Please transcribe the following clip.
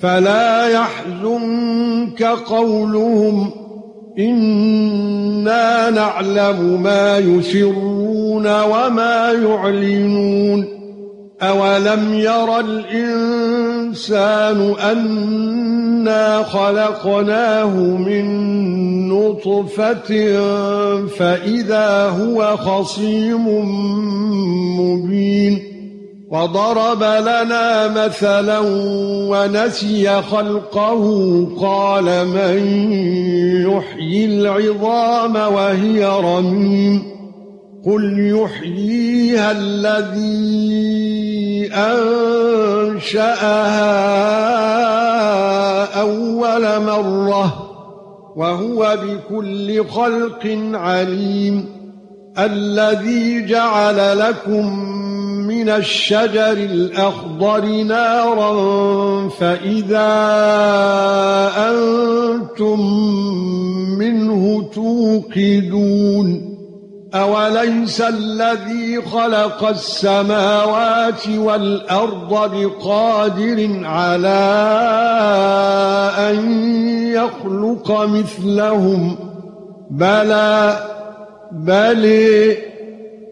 فلا يحزنك قولهم إنا نعلم ما يسرون وما يعلنون أولم ير الإنسان أنا خلقناه من نطفة فإذا هو خصيم مبين وضرب لنا مثلا ونسي خلقه قال من يحيي العظام وهي رميم. قل يحييها الذي أنشأها أول مرة وهو بكل خلق عليم. الذي جعل لكم من الشجر الأخضر نارا فإذا أنتم منه توقدون أوليس الذي خلق السماوات والأرض بقادر على أن يخلق مثلهم؟ بلى بل